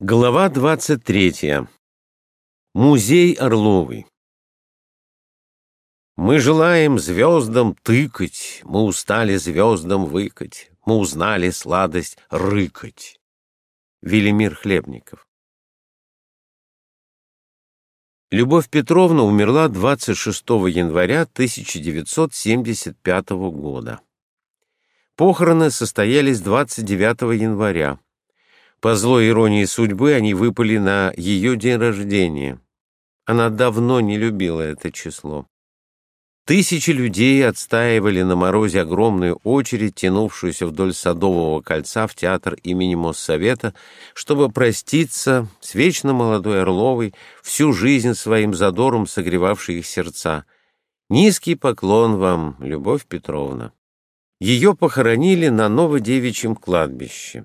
Глава 23. Музей Орловой. Мы желаем звездам тыкать, Мы устали звездам выкать, Мы узнали сладость рыкать. Велимир Хлебников. Любовь Петровна умерла 26 января 1975 года. Похороны состоялись 29 января. По злой иронии судьбы они выпали на ее день рождения. Она давно не любила это число. Тысячи людей отстаивали на морозе огромную очередь, тянувшуюся вдоль Садового кольца в театр имени Моссовета, чтобы проститься с вечно молодой Орловой, всю жизнь своим задором согревавшей их сердца. Низкий поклон вам, Любовь Петровна. Ее похоронили на Новодевичьем кладбище.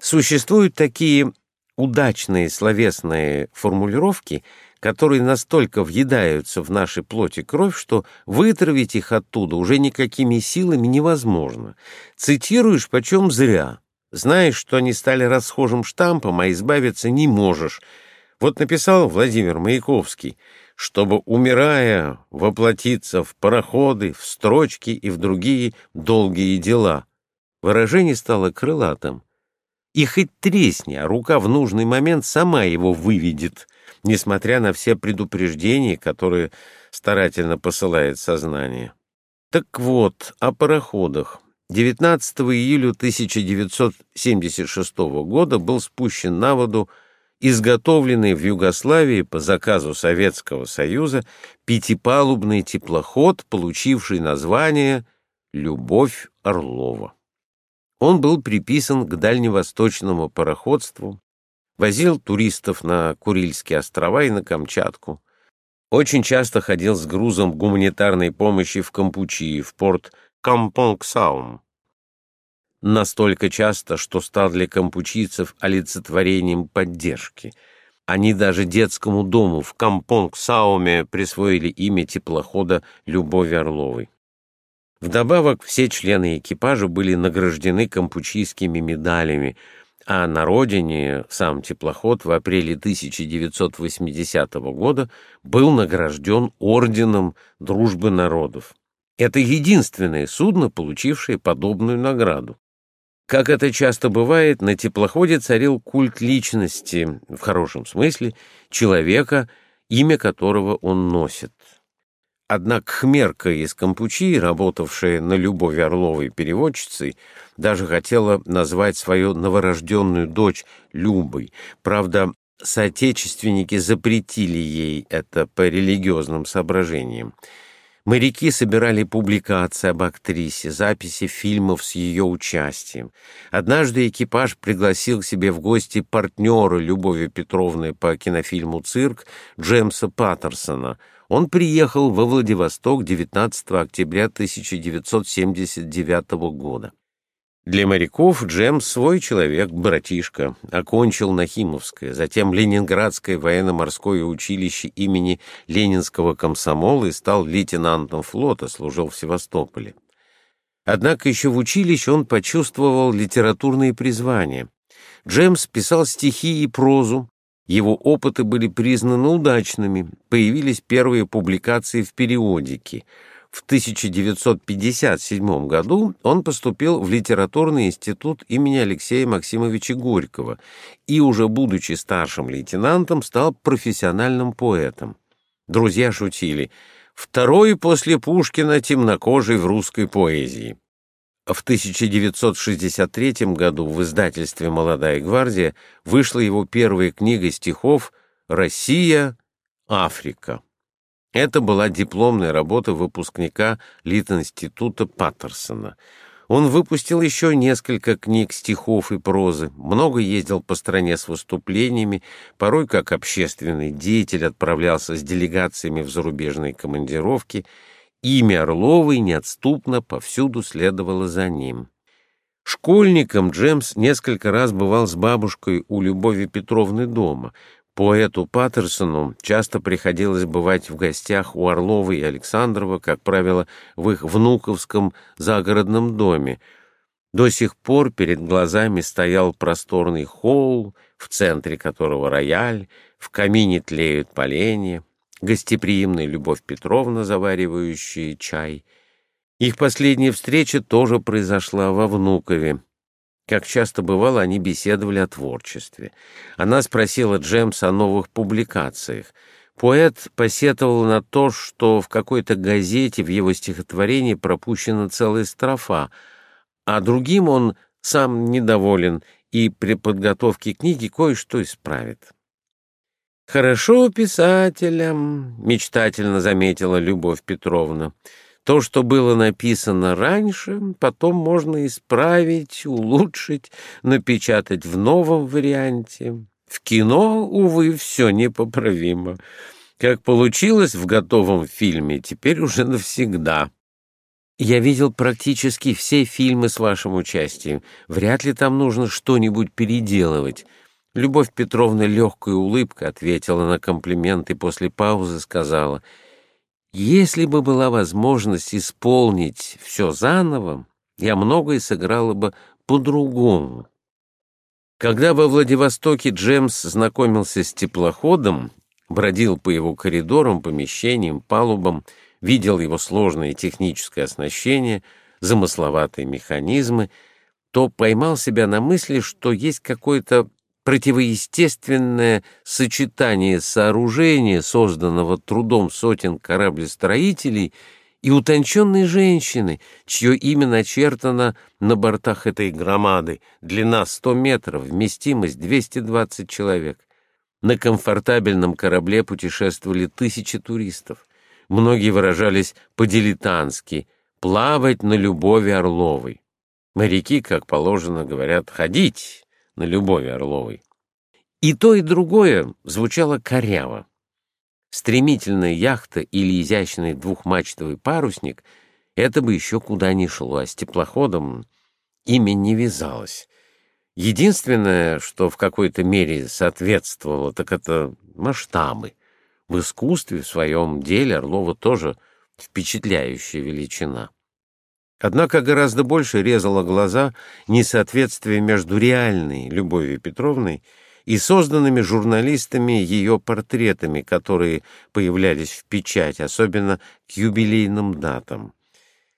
Существуют такие удачные словесные формулировки, которые настолько въедаются в наши плоти кровь, что вытравить их оттуда уже никакими силами невозможно. Цитируешь почем зря. Знаешь, что они стали расхожим штампом, а избавиться не можешь. Вот написал Владимир Маяковский, чтобы, умирая, воплотиться в пароходы, в строчки и в другие долгие дела. Выражение стало крылатым. И хоть тресни, а рука в нужный момент сама его выведет, несмотря на все предупреждения, которые старательно посылает сознание. Так вот, о пароходах. 19 июля 1976 года был спущен на воду изготовленный в Югославии по заказу Советского Союза пятипалубный теплоход, получивший название «Любовь Орлова». Он был приписан к дальневосточному пароходству, возил туристов на Курильские острова и на Камчатку. Очень часто ходил с грузом гуманитарной помощи в Кампучии, в порт Кампонгсаум. Настолько часто, что стал для кампучийцев олицетворением поддержки. Они даже детскому дому в Кампонгсауме присвоили имя теплохода Любови Орловой. Вдобавок все члены экипажа были награждены кампучийскими медалями, а на родине сам теплоход в апреле 1980 года был награжден орденом Дружбы народов. Это единственное судно, получившее подобную награду. Как это часто бывает, на теплоходе царил культ личности, в хорошем смысле, человека, имя которого он носит. Однако Хмерка из Кампучи, работавшая на Любови Орловой переводчицей, даже хотела назвать свою новорожденную дочь Любой. Правда, соотечественники запретили ей это по религиозным соображениям. Моряки собирали публикации об актрисе, записи фильмов с ее участием. Однажды экипаж пригласил к себе в гости партнера Любови Петровны по кинофильму «Цирк» Джемса Паттерсона — он приехал во Владивосток 19 октября 1979 года. Для моряков Джем свой человек, братишка, окончил Нахимовское, затем Ленинградское военно-морское училище имени Ленинского комсомола и стал лейтенантом флота, служил в Севастополе. Однако еще в училище он почувствовал литературные призвания. Джемс писал стихи и прозу, его опыты были признаны удачными, появились первые публикации в периодике. В 1957 году он поступил в литературный институт имени Алексея Максимовича Горького и, уже будучи старшим лейтенантом, стал профессиональным поэтом. Друзья шутили «второй после Пушкина темнокожий в русской поэзии». В 1963 году в издательстве «Молодая гвардия» вышла его первая книга стихов «Россия. Африка». Это была дипломная работа выпускника Литинститута Паттерсона. Он выпустил еще несколько книг стихов и прозы, много ездил по стране с выступлениями, порой как общественный деятель отправлялся с делегациями в зарубежные командировки — Имя Орловой неотступно повсюду следовало за ним. Школьником Джемс несколько раз бывал с бабушкой у Любови Петровны дома. Поэту Паттерсону часто приходилось бывать в гостях у Орловой и Александрова, как правило, в их внуковском загородном доме. До сих пор перед глазами стоял просторный холл, в центре которого рояль, в камине тлеют поленья, гостеприимная Любовь Петровна, заваривающая чай. Их последняя встреча тоже произошла во Внукове. Как часто бывало, они беседовали о творчестве. Она спросила Джемса о новых публикациях. Поэт посетовал на то, что в какой-то газете в его стихотворении пропущена целая строфа, а другим он сам недоволен и при подготовке книги кое-что исправит. «Хорошо писателям», — мечтательно заметила Любовь Петровна. «То, что было написано раньше, потом можно исправить, улучшить, напечатать в новом варианте. В кино, увы, все непоправимо. Как получилось в готовом фильме, теперь уже навсегда». «Я видел практически все фильмы с вашим участием. Вряд ли там нужно что-нибудь переделывать». Любовь Петровна легкой улыбкой ответила на комплимент и после паузы сказала, «Если бы была возможность исполнить все заново, я многое сыграла бы по-другому». Когда во Владивостоке Джемс знакомился с теплоходом, бродил по его коридорам, помещениям, палубам, видел его сложное техническое оснащение, замысловатые механизмы, то поймал себя на мысли, что есть какое-то противоестественное сочетание сооружения, созданного трудом сотен кораблестроителей, и утонченной женщины, чье имя начертано на бортах этой громады, длина 100 метров, вместимость 220 человек. На комфортабельном корабле путешествовали тысячи туристов. Многие выражались по-дилетантски «плавать на любови Орловой». Моряки, как положено, говорят «ходить» на Любови Орловой. И то, и другое звучало коряво. Стремительная яхта или изящный двухмачтовый парусник — это бы еще куда ни шло, а с теплоходом ими не вязалось. Единственное, что в какой-то мере соответствовало, так это масштабы. В искусстве, в своем деле Орлова тоже впечатляющая величина. Однако гораздо больше резало глаза несоответствие между реальной Любовью Петровной и созданными журналистами ее портретами, которые появлялись в печать, особенно к юбилейным датам.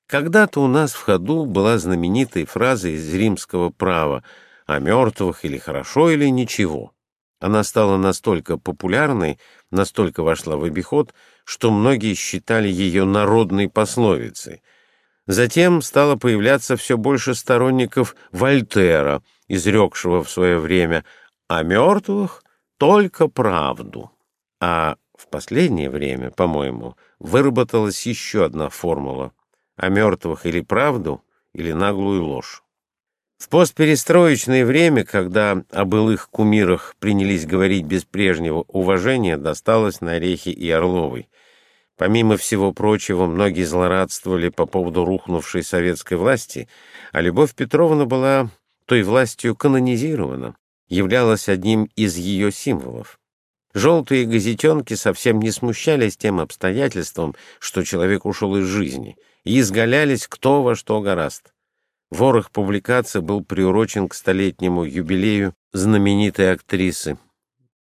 Когда-то у нас в ходу была знаменитая фраза из римского права «о мертвых или хорошо, или ничего». Она стала настолько популярной, настолько вошла в обиход, что многие считали ее народной пословицей — Затем стало появляться все больше сторонников Вольтера, изрекшего в свое время «о мертвых только правду». А в последнее время, по-моему, выработалась еще одна формула «о мертвых или правду, или наглую ложь». В постперестроечное время, когда о былых кумирах принялись говорить без прежнего уважения, досталось на орехи и Орловой — Помимо всего прочего, многие злорадствовали по поводу рухнувшей советской власти, а Любовь Петровна была той властью канонизирована, являлась одним из ее символов. Желтые газетенки совсем не смущались тем обстоятельством, что человек ушел из жизни, и изгалялись кто во что гораст. Ворох публикаций был приурочен к столетнему юбилею знаменитой актрисы.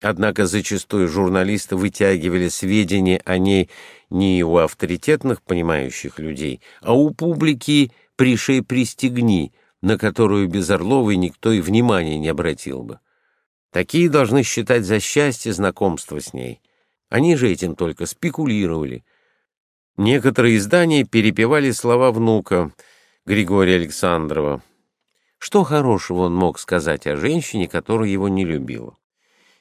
Однако зачастую журналисты вытягивали сведения о ней не у авторитетных понимающих людей, а у публики «пришей пристегни», на которую без Орловой никто и внимания не обратил бы. Такие должны считать за счастье знакомства с ней. Они же этим только спекулировали. Некоторые издания перепевали слова внука Григория Александрова. Что хорошего он мог сказать о женщине, которая его не любила?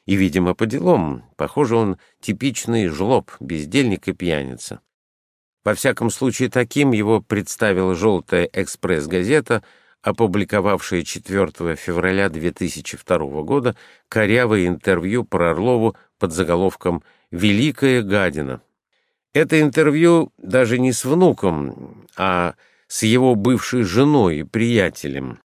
И, видимо, по делам. Похоже, он типичный жлоб, бездельник и пьяница. Во всяком случае, таким его представила «Желтая экспресс-газета», опубликовавшая 4 февраля 2002 года корявое интервью про Орлову под заголовком «Великая гадина». Это интервью даже не с внуком, а с его бывшей женой и приятелем.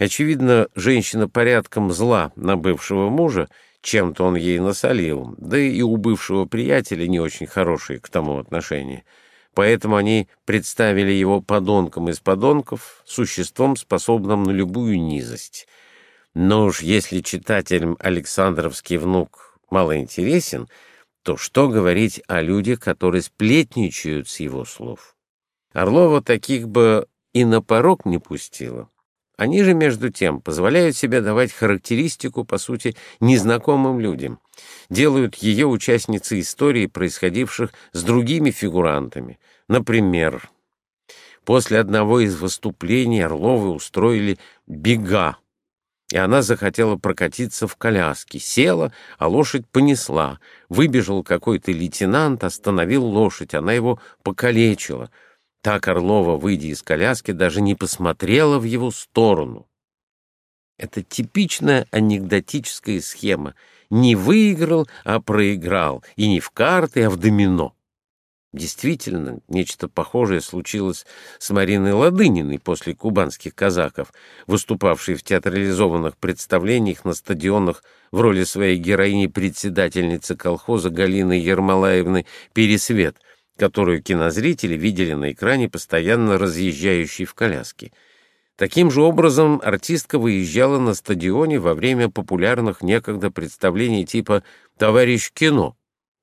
Очевидно, женщина порядком зла на бывшего мужа чем-то он ей насолил, да и у бывшего приятеля не очень хорошие к тому отношения. поэтому они представили его подонком из подонков, существом, способным на любую низость. Но уж если читателям Александровский внук мало интересен, то что говорить о людях, которые сплетничают с его слов? Орлова таких бы и на порог не пустила. Они же, между тем, позволяют себе давать характеристику, по сути, незнакомым людям, делают ее участницей истории, происходивших с другими фигурантами. Например, после одного из выступлений Орловы устроили бега, и она захотела прокатиться в коляске, села, а лошадь понесла. Выбежал какой-то лейтенант, остановил лошадь, она его покалечила — так Орлова, выйдя из коляски, даже не посмотрела в его сторону. Это типичная анекдотическая схема. Не выиграл, а проиграл. И не в карты, а в домино. Действительно, нечто похожее случилось с Мариной Ладыниной после кубанских казаков, выступавшей в театрализованных представлениях на стадионах в роли своей героини-председательницы колхоза Галины Ермолаевны «Пересвет», которую кинозрители видели на экране, постоянно разъезжающей в коляске. Таким же образом артистка выезжала на стадионе во время популярных некогда представлений типа «Товарищ кино».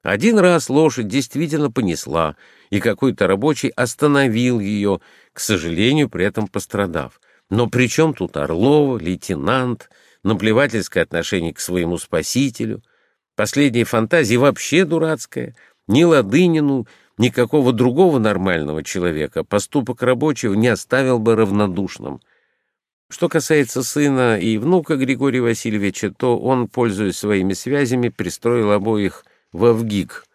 Один раз лошадь действительно понесла, и какой-то рабочий остановил ее, к сожалению, при этом пострадав. Но при чем тут Орлова, лейтенант, наплевательское отношение к своему спасителю? Последняя фантазия вообще дурацкая. Ни Ладынину, никакого другого нормального человека поступок рабочего не оставил бы равнодушным. Что касается сына и внука Григория Васильевича, то он, пользуясь своими связями, пристроил обоих в Авгик.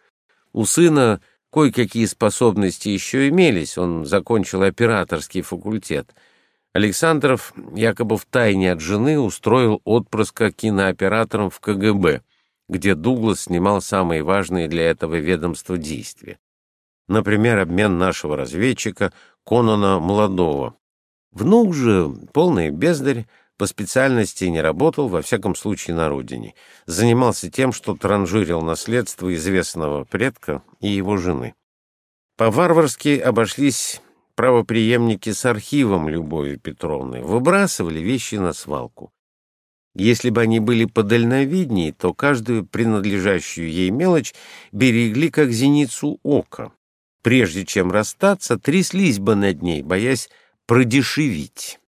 У сына кое-какие способности еще имелись, он закончил операторский факультет. Александров якобы в тайне от жены устроил отпрыска кинооператором в КГБ, где Дуглас снимал самые важные для этого ведомства действия. Например, обмен нашего разведчика Конона Молодого. Внук же, полный бездарь, по специальности не работал, во всяком случае, на родине. Занимался тем, что транжирил наследство известного предка и его жены. По-варварски обошлись правоприемники с архивом Любови Петровны, выбрасывали вещи на свалку. Если бы они были подальновиднее, то каждую принадлежащую ей мелочь берегли как зеницу ока прежде чем расстаться, тряслись бы над ней, боясь продешевить.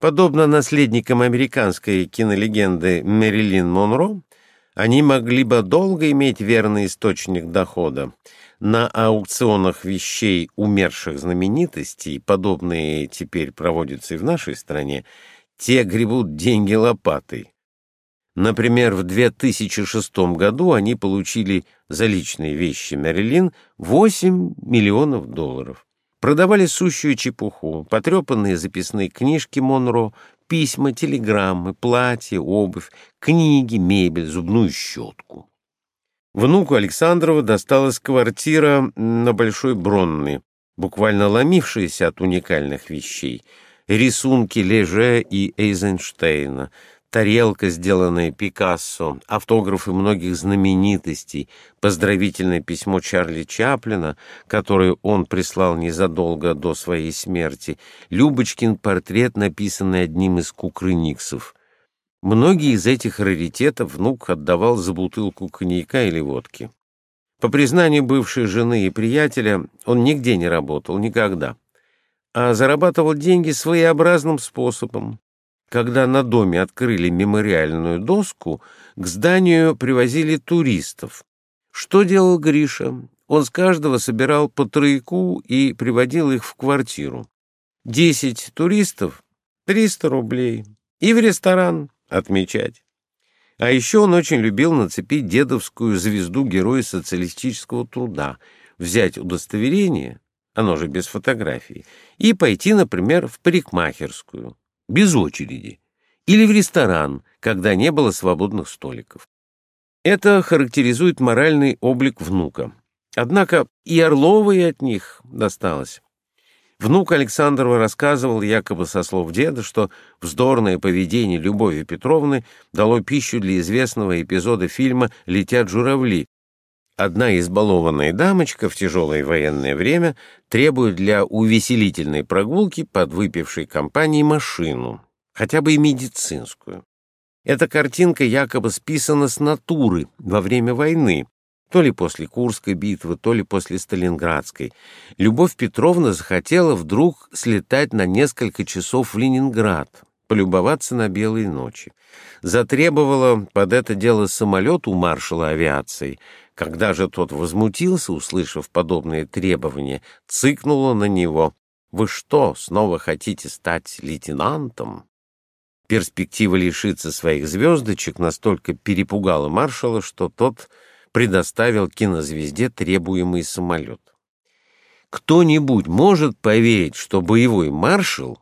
Подобно наследникам американской кинолегенды Мэрилин Монро, они могли бы долго иметь верный источник дохода. На аукционах вещей умерших знаменитостей, подобные теперь проводятся и в нашей стране, те гребут деньги лопатой. Например, в 2006 году они получили за личные вещи Мэрилин 8 миллионов долларов. Продавали сущую чепуху, потрепанные записные книжки Монро, письма, телеграммы, платья, обувь, книги, мебель, зубную щетку. Внуку Александрова досталась квартира на Большой Бронной, буквально ломившаяся от уникальных вещей, рисунки Леже и Эйзенштейна — тарелка, сделанная Пикассо, автографы многих знаменитостей, поздравительное письмо Чарли Чаплина, которое он прислал незадолго до своей смерти, Любочкин портрет, написанный одним из кукрыниксов. Многие из этих раритетов внук отдавал за бутылку коньяка или водки. По признанию бывшей жены и приятеля, он нигде не работал, никогда, а зарабатывал деньги своеобразным способом, когда на доме открыли мемориальную доску, к зданию привозили туристов. Что делал Гриша? Он с каждого собирал по тройку и приводил их в квартиру. Десять туристов — триста рублей. И в ресторан отмечать. А еще он очень любил нацепить дедовскую звезду Героя социалистического труда, взять удостоверение, оно же без фотографии, и пойти, например, в парикмахерскую без очереди, или в ресторан, когда не было свободных столиков. Это характеризует моральный облик внука. Однако и Орловой от них досталось. Внук Александрова рассказывал, якобы со слов деда, что вздорное поведение Любови Петровны дало пищу для известного эпизода фильма «Летят журавли», Одна избалованная дамочка в тяжелое военное время требует для увеселительной прогулки подвыпившей компании машину, хотя бы и медицинскую. Эта картинка якобы списана с натуры во время войны, то ли после Курской битвы, то ли после Сталинградской. Любовь Петровна захотела вдруг слетать на несколько часов в Ленинград, полюбоваться на белые ночи. Затребовала под это дело самолет у маршала авиации — когда же тот возмутился, услышав подобные требования, цыкнула на него. «Вы что, снова хотите стать лейтенантом?» Перспектива лишиться своих звездочек настолько перепугала маршала, что тот предоставил кинозвезде требуемый самолет. Кто-нибудь может поверить, что боевой маршал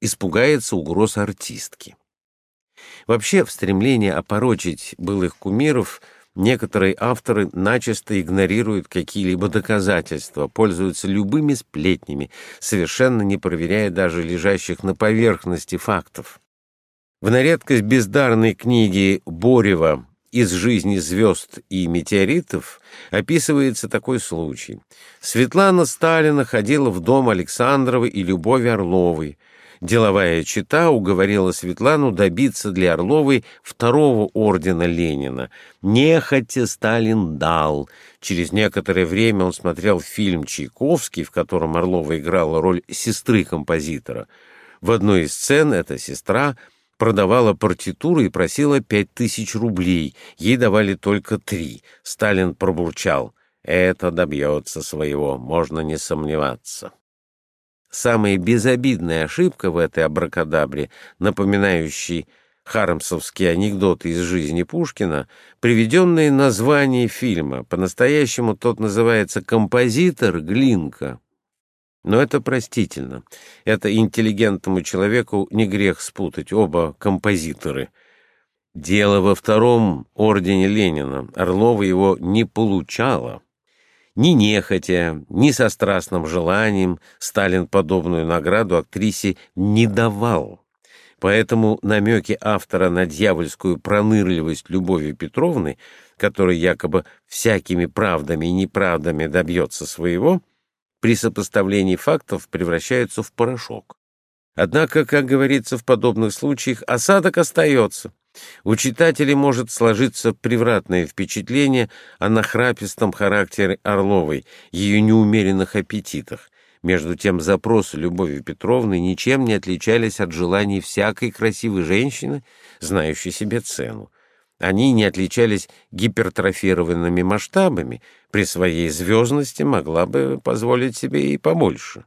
испугается угроз артистки? Вообще, в стремлении опорочить былых кумиров – Некоторые авторы начисто игнорируют какие-либо доказательства, пользуются любыми сплетнями, совершенно не проверяя даже лежащих на поверхности фактов. В на бездарной книге Борева «Из жизни звезд и метеоритов» описывается такой случай. Светлана Сталина ходила в дом Александровой и Любови Орловой, Деловая чита уговорила Светлану добиться для Орловой второго ордена Ленина. Нехотя Сталин дал. Через некоторое время он смотрел фильм «Чайковский», в котором Орлова играла роль сестры композитора. В одной из сцен эта сестра продавала партитуру и просила пять тысяч рублей. Ей давали только три. Сталин пробурчал. «Это добьется своего, можно не сомневаться». Самая безобидная ошибка в этой абракадабре, напоминающей харамсовские анекдоты из жизни Пушкина, приведенные название фильма. По-настоящему тот называется «Композитор Глинка». Но это простительно. Это интеллигентному человеку не грех спутать оба композиторы. Дело во втором ордене Ленина. Орлова его не получала. Ни нехотя, ни со страстным желанием Сталин подобную награду актрисе не давал. Поэтому намеки автора на дьявольскую пронырливость Любови Петровны, которая якобы всякими правдами и неправдами добьется своего, при сопоставлении фактов превращаются в порошок. Однако, как говорится в подобных случаях, осадок остается — у читателей может сложиться превратное впечатление о нахрапистом характере Орловой, ее неумеренных аппетитах. Между тем запросы Любови Петровны ничем не отличались от желаний всякой красивой женщины, знающей себе цену. Они не отличались гипертрофированными масштабами, при своей звездности могла бы позволить себе и побольше.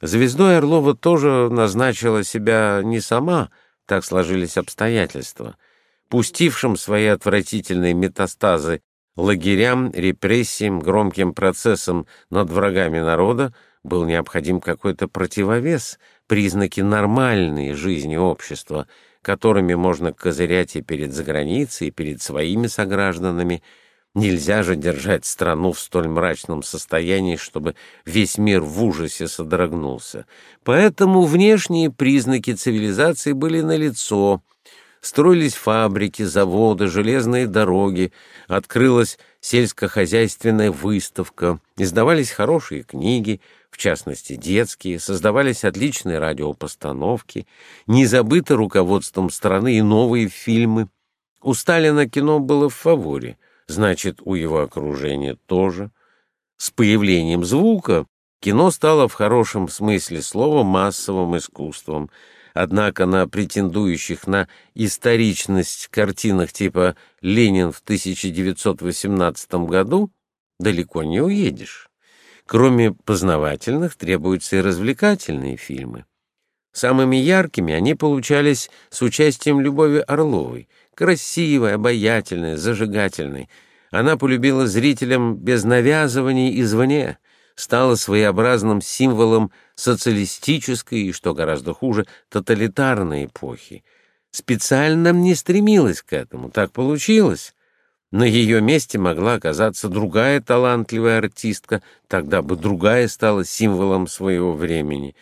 Звездой Орлова тоже назначила себя не сама, так сложились обстоятельства — пустившим свои отвратительные метастазы лагерям, репрессиям, громким процессам над врагами народа, был необходим какой-то противовес, признаки нормальной жизни общества, которыми можно козырять и перед заграницей, и перед своими согражданами. Нельзя же держать страну в столь мрачном состоянии, чтобы весь мир в ужасе содрогнулся. Поэтому внешние признаки цивилизации были налицо — Строились фабрики, заводы, железные дороги, открылась сельскохозяйственная выставка, издавались хорошие книги, в частности детские, создавались отличные радиопостановки, не забыто руководством страны и новые фильмы. У Сталина кино было в фаворе, значит, у его окружения тоже. С появлением звука кино стало в хорошем смысле слова массовым искусством — Однако на претендующих на историчность картинах типа «Ленин в 1918 году» далеко не уедешь. Кроме познавательных, требуются и развлекательные фильмы. Самыми яркими они получались с участием Любови Орловой. Красивой, обаятельной, зажигательной. Она полюбила зрителям без навязываний извне, стала своеобразным символом социалистической и, что гораздо хуже, тоталитарной эпохи. Специально не стремилась к этому, так получилось. На ее месте могла оказаться другая талантливая артистка, тогда бы другая стала символом своего времени.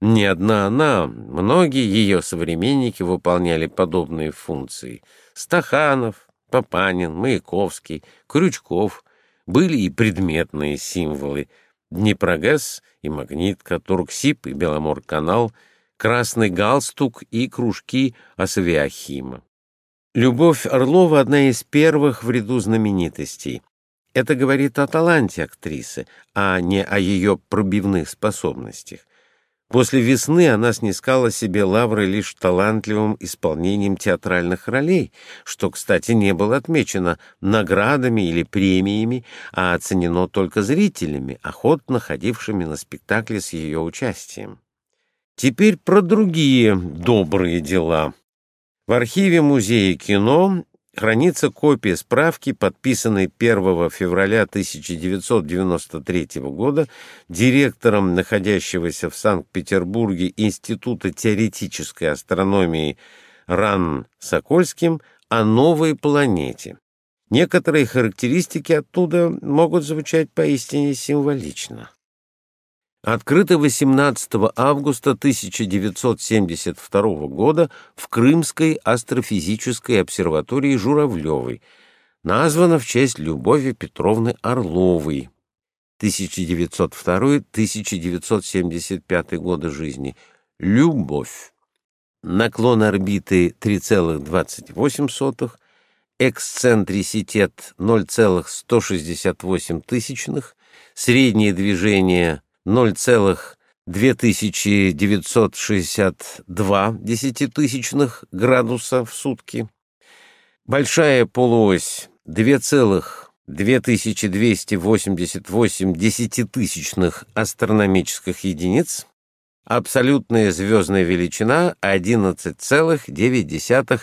Не одна она, многие ее современники выполняли подобные функции. Стаханов, Папанин, Маяковский, Крючков — Были и предметные символы Днепрогэс и Магнитка, Турксиб и Беломор-канал, Красный галстук и кружки Асавиахима. Любовь Орлова — одна из первых в ряду знаменитостей. Это говорит о таланте актрисы, а не о ее пробивных способностях. После весны она снискала себе лавры лишь талантливым исполнением театральных ролей, что, кстати, не было отмечено наградами или премиями, а оценено только зрителями, охотно ходившими на спектакли с ее участием. Теперь про другие добрые дела. В архиве Музея кино хранится копия справки, подписанной 1 февраля 1993 года директором находящегося в Санкт-Петербурге Института теоретической астрономии Ран Сокольским о новой планете. Некоторые характеристики оттуда могут звучать поистине символично. Открыто 18 августа 1972 года в Крымской астрофизической обсерватории Журавлевой, названа в честь Любови Петровны Орловой, 1902-1975 годы жизни. Любовь. Наклон орбиты 3,28, эксцентриситет 0,168, среднее движение 0,2962 десятитысячных градуса в сутки. Большая полуось 2,2288 десятитысячных астрономических единиц. Абсолютная звездная величина 11,9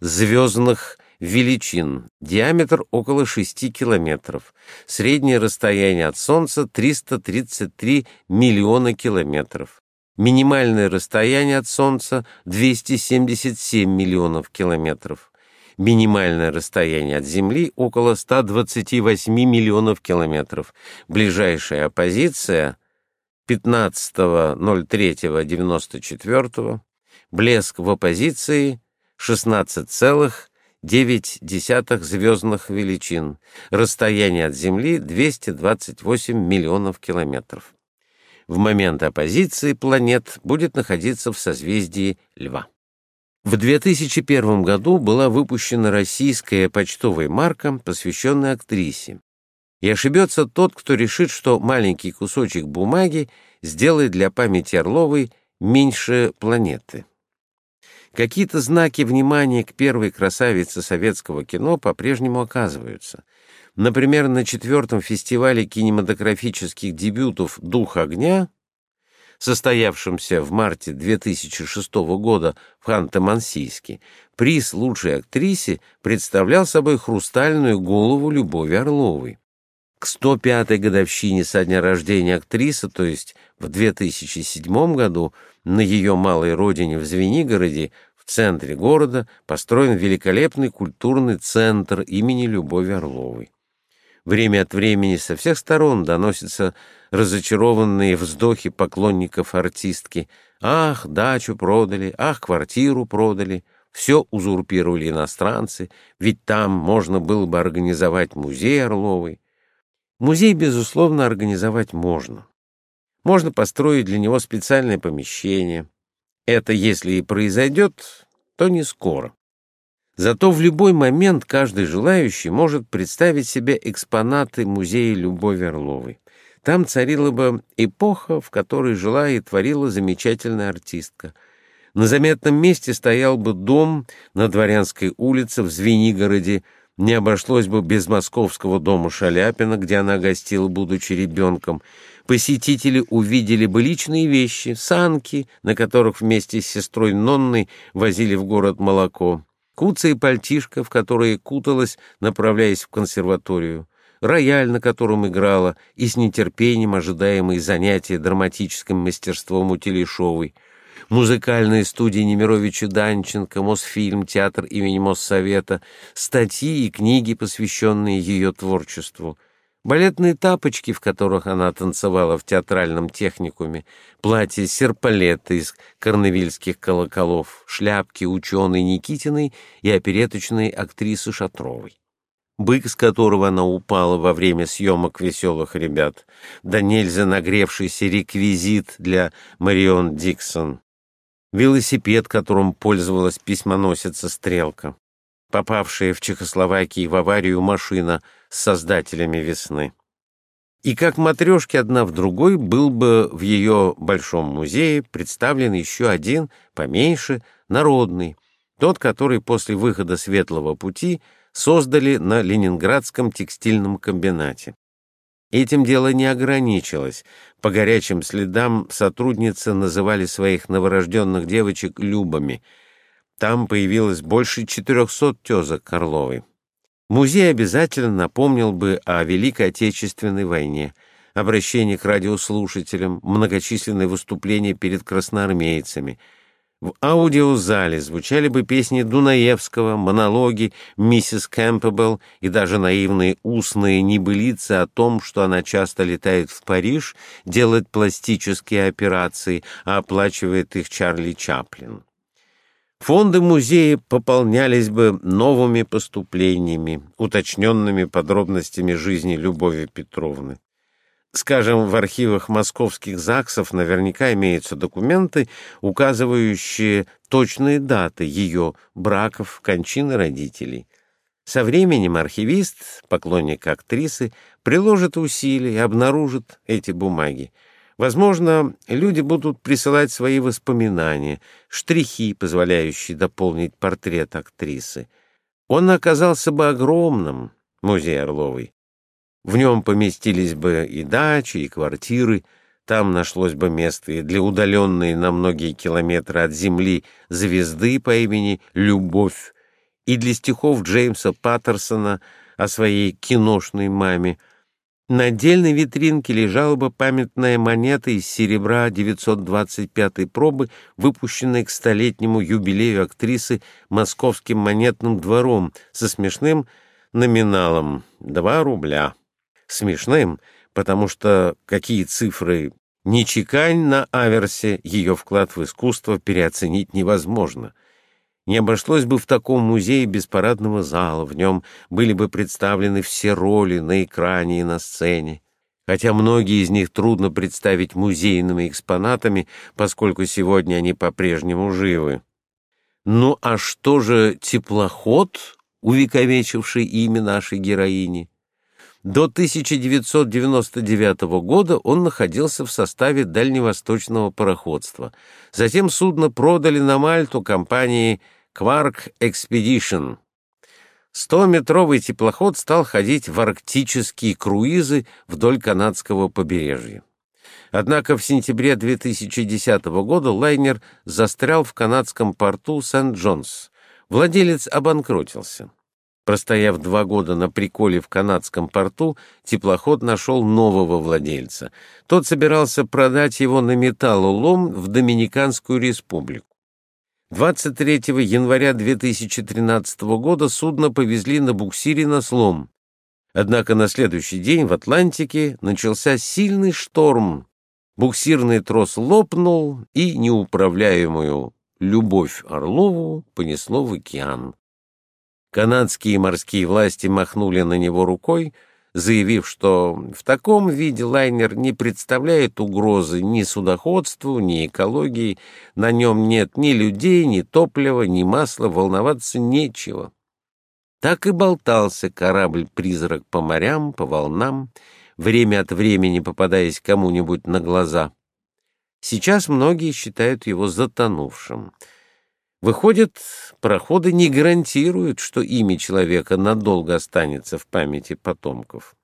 звездных величин. Диаметр около 6 километров. Среднее расстояние от Солнца 333 миллиона километров. Минимальное расстояние от Солнца 277 миллионов километров. Минимальное расстояние от Земли около 128 миллионов километров. Ближайшая оппозиция 15.03.94. Блеск в оппозиции 16,5 9 десятых звездных величин. Расстояние от Земли 228 миллионов километров. В момент оппозиции планет будет находиться в созвездии Льва. В 2001 году была выпущена российская почтовая марка, посвященная актрисе. И ошибется тот, кто решит, что маленький кусочек бумаги сделает для памяти Орловой меньше планеты. Какие-то знаки внимания к первой красавице советского кино по-прежнему оказываются. Например, на четвертом фестивале кинематографических дебютов «Дух огня», состоявшемся в марте 2006 года в Ханты-Мансийске, приз лучшей актрисе представлял собой хрустальную голову Любови Орловой. К 105-й годовщине со дня рождения актрисы, то есть в 2007 году, на ее малой родине в Звенигороде, в центре города, построен великолепный культурный центр имени Любови Орловой. Время от времени со всех сторон доносятся разочарованные вздохи поклонников артистки. «Ах, дачу продали! Ах, квартиру продали!» Все узурпировали иностранцы, ведь там можно было бы организовать музей Орловой. Музей, безусловно, организовать можно. Можно построить для него специальное помещение. Это, если и произойдет, то не скоро. Зато в любой момент каждый желающий может представить себе экспонаты музея Любови Орловой. Там царила бы эпоха, в которой жила и творила замечательная артистка. На заметном месте стоял бы дом на Дворянской улице в Звенигороде, не обошлось бы без московского дома Шаляпина, где она гостила, будучи ребенком. Посетители увидели бы личные вещи, санки, на которых вместе с сестрой Нонной возили в город молоко, куца и пальтишко, в которые куталась, направляясь в консерваторию, рояль, на котором играла, и с нетерпением ожидаемые занятия драматическим мастерством у Телешовой — музыкальные студии Немировича Данченко, Мосфильм, театр имени Моссовета, статьи и книги, посвященные ее творчеству, балетные тапочки, в которых она танцевала в театральном техникуме, платье серпалеты из корневильских колоколов, шляпки ученой Никитиной и опереточной актрисы Шатровой. бык, с которого она упала во время съемок «Веселых ребят», да нельзя нагревшийся реквизит для Марион Диксон, велосипед, которым пользовалась письмоносица «Стрелка», попавшая в Чехословакии в аварию машина с создателями «Весны». И как матрешки одна в другой был бы в ее большом музее представлен еще один, поменьше, народный, тот, который после выхода «Светлого пути» создали на Ленинградском текстильном комбинате. Этим дело не ограничилось. По горячим следам сотрудницы называли своих новорожденных девочек Любами. Там появилось больше 400 тезок Орловой. Музей обязательно напомнил бы о Великой Отечественной войне, обращении к радиослушателям, многочисленные выступления перед красноармейцами — в аудиозале звучали бы песни Дунаевского, монологи миссис Кэмпбелл и даже наивные устные небылицы о том, что она часто летает в Париж, делает пластические операции, а оплачивает их Чарли Чаплин. Фонды музея пополнялись бы новыми поступлениями, уточненными подробностями жизни Любови Петровны. Скажем, в архивах московских ЗАГСов наверняка имеются документы, указывающие точные даты ее браков, кончины родителей. Со временем архивист, поклонник актрисы, приложит усилия и обнаружит эти бумаги. Возможно, люди будут присылать свои воспоминания, штрихи, позволяющие дополнить портрет актрисы. Он оказался бы огромным, музей Орловой, в нем поместились бы и дачи, и квартиры, там нашлось бы место и для удаленной на многие километры от земли звезды по имени Любовь, и для стихов Джеймса Паттерсона о своей киношной маме. На отдельной витринке лежала бы памятная монета из серебра 925 пробы, выпущенная к столетнему юбилею актрисы московским монетным двором со смешным номиналом «2 рубля» смешным, потому что какие цифры не чекань на аверсе, ее вклад в искусство переоценить невозможно. Не обошлось бы в таком музее без парадного зала, в нем были бы представлены все роли на экране и на сцене. Хотя многие из них трудно представить музейными экспонатами, поскольку сегодня они по-прежнему живы. Ну а что же теплоход, увековечивший имя нашей героини? До 1999 года он находился в составе дальневосточного пароходства. Затем судно продали на Мальту компании Quark Expedition. Стометровый теплоход стал ходить в арктические круизы вдоль канадского побережья. Однако в сентябре 2010 года лайнер застрял в канадском порту Сент-Джонс. Владелец обанкротился. Простояв два года на приколе в канадском порту, теплоход нашел нового владельца. Тот собирался продать его на металлолом в Доминиканскую республику. 23 января 2013 года судно повезли на буксире на слом. Однако на следующий день в Атлантике начался сильный шторм. Буксирный трос лопнул, и неуправляемую Любовь Орлову понесло в океан. Канадские морские власти махнули на него рукой, заявив, что в таком виде лайнер не представляет угрозы ни судоходству, ни экологии, на нем нет ни людей, ни топлива, ни масла, волноваться нечего. Так и болтался корабль-призрак по морям, по волнам, время от времени попадаясь кому-нибудь на глаза. Сейчас многие считают его затонувшим — Выходит, проходы не гарантируют, что имя человека надолго останется в памяти потомков.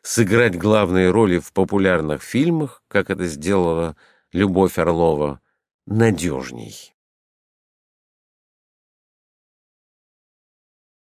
Сыграть главные роли в популярных фильмах, как это сделала Любовь Орлова, надежней.